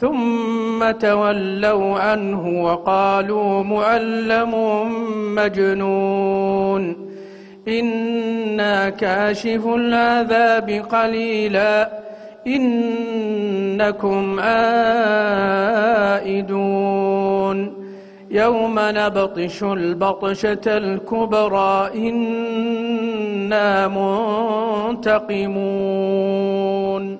ثم تولوا عنه وقالوا معلم مجنون. إنا كاشف العذاب قليلا. إنكم عائدون. يوم نبطش البطشة الكبرى. إنا منتقمون.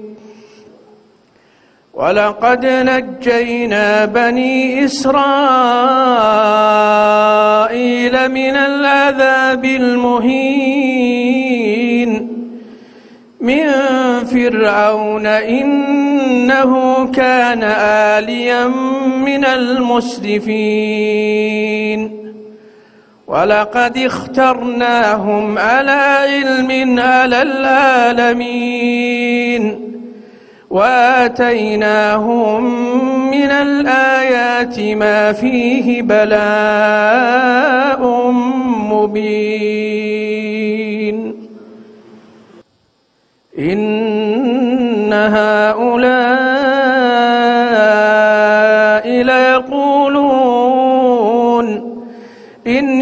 ولقد نجينا بني إسرائيل من العذاب المهين. من فرعون إنه كان آليا من المسرفين. ولقد اخترناهم على علم على العالمين. وآتيناهم من الآيات ما فيه بلاء مبين. إن هؤلاء ليقولون ان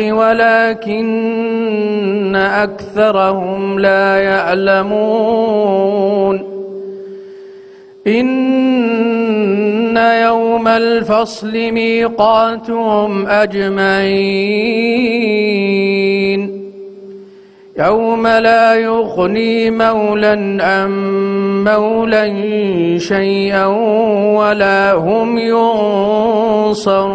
ولكن أكثرهم لا يعلمون. إن يوم الفصل ميقاتهم أجمعين. يوم لا يغني مولا عن مولا شيئا ولا هم ينصرون.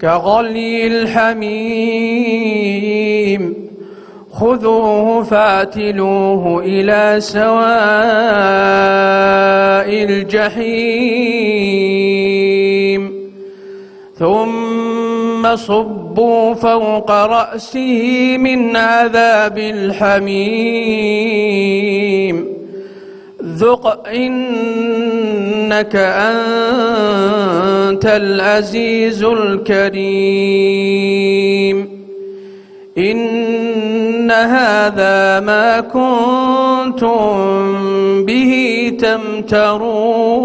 كغلي الحميم خذوه فاعتلوه إلى سواء الجحيم ثم صبوا فوق رأسه من عذاب الحميم ذق إنك أنت العزيز الكريم إن هذا ما كنتم به تمترون